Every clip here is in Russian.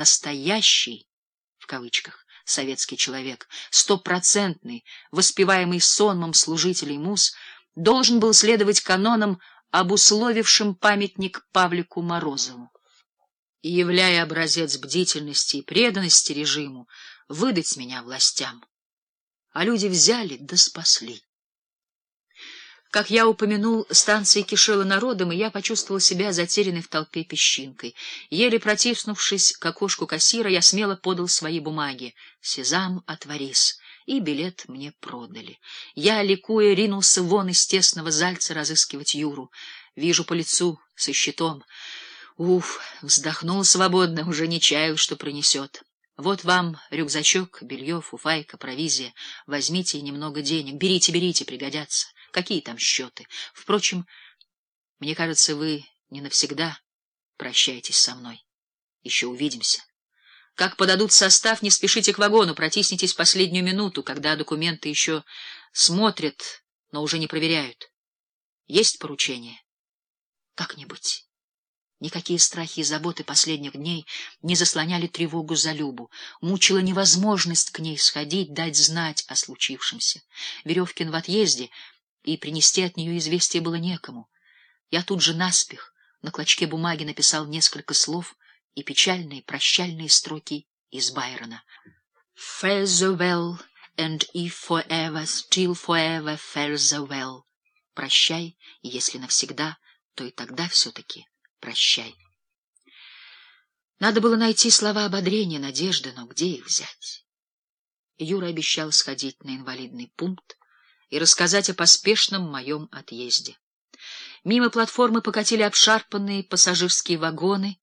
настоящий, в кавычках, советский человек, стопроцентный, воспеваемый сонмом служителей мус, должен был следовать канонам, обусловившим памятник Павлику Морозову. И, являя образец бдительности и преданности режиму, выдать меня властям. А люди взяли да спасли. Как я упомянул, станция кишела народом, и я почувствовал себя затерянной в толпе песчинкой. Еле протиснувшись к окошку кассира, я смело подал свои бумаги. «Сезам, отворись!» И билет мне продали. Я, ликуя, ринулся вон из тесного зальца разыскивать Юру. Вижу по лицу, со щитом. Уф, вздохнул свободно, уже не чаял, что пронесет. Вот вам рюкзачок, белье, фуфайка, провизия. Возьмите немного денег. Берите, берите, пригодятся. Какие там счеты? Впрочем, мне кажется, вы не навсегда прощаетесь со мной. Еще увидимся. Как подадут состав, не спешите к вагону, протиснитесь последнюю минуту, когда документы еще смотрят, но уже не проверяют. Есть поручение? Как-нибудь. Никакие страхи и заботы последних дней не заслоняли тревогу за Любу. Мучила невозможность к ней сходить, дать знать о случившемся. Веревкин в отъезде — и принести от нее известие было некому. Я тут же наспех на клочке бумаги написал несколько слов и печальные прощальные строки из Байрона. «Farewell, and if forever, still forever farewell». Прощай, и если навсегда, то и тогда все-таки прощай. Надо было найти слова ободрения, надежды, но где их взять? Юра обещал сходить на инвалидный пункт, и рассказать о поспешном моем отъезде. Мимо платформы покатили обшарпанные пассажирские вагоны.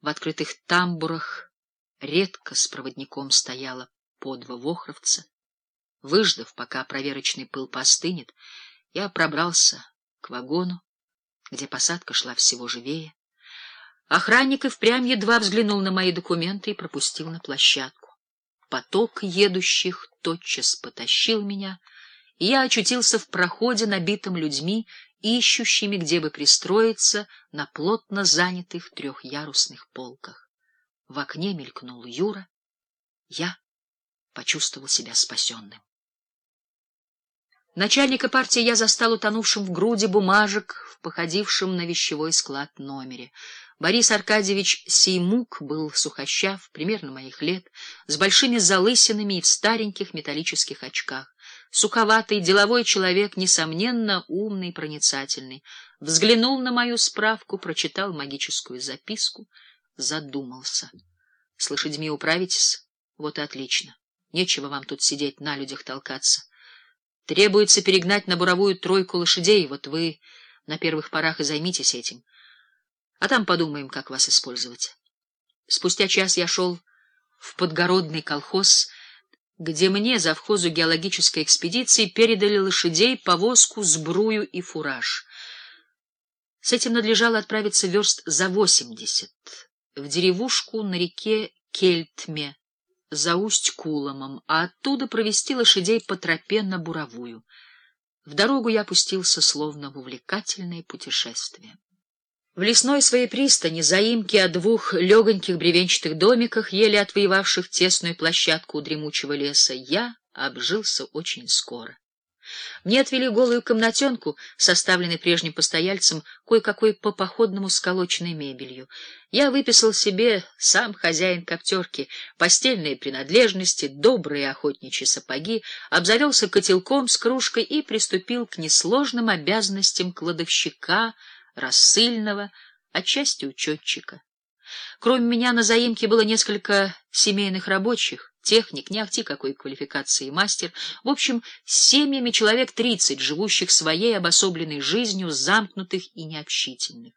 В открытых тамбурах редко с проводником стояла по два вохровца. Выждав, пока проверочный пыл постынет, я пробрался к вагону, где посадка шла всего живее. Охранник и впрямь едва взглянул на мои документы и пропустил на площадку. Поток едущих тотчас потащил меня — я очутился в проходе, набитом людьми, ищущими, где бы пристроиться на плотно занятых трехярусных полках. В окне мелькнул Юра. Я почувствовал себя спасенным. Начальника партии я застал утонувшим в груди бумажек в походившем на вещевой склад номере. Борис Аркадьевич Сеймук был сухощав, примерно моих лет, с большими залысинами и в стареньких металлических очках. Суховатый деловой человек, несомненно, умный, проницательный. Взглянул на мою справку, прочитал магическую записку, задумался. — С лошадьми управитесь? Вот и отлично. Нечего вам тут сидеть, на людях толкаться. Требуется перегнать на буровую тройку лошадей, вот вы на первых порах и займитесь этим. А там подумаем, как вас использовать. Спустя час я шел в подгородный колхоз, где мне, завхозу геологической экспедиции, передали лошадей, повозку, сбрую и фураж. С этим надлежало отправиться верст за восемьдесят, в деревушку на реке Кельтме, за Усть-Куломом, а оттуда провести лошадей по тропе на Буровую. В дорогу я опустился словно в увлекательное путешествие. В лесной своей пристани, заимке о двух легоньких бревенчатых домиках, еле отвоевавших тесную площадку у дремучего леса, я обжился очень скоро. Мне отвели голую комнатенку, составленной прежним постояльцем, кое-какой по походному сколоченной мебелью. Я выписал себе, сам хозяин коптерки, постельные принадлежности, добрые охотничьи сапоги, обзавелся котелком с кружкой и приступил к несложным обязанностям кладовщика, рассыльного, отчасти учетчика. Кроме меня на заимке было несколько семейных рабочих, техник, не ахти какой квалификации мастер, в общем, с семьями человек тридцать, живущих своей обособленной жизнью, замкнутых и необщительных.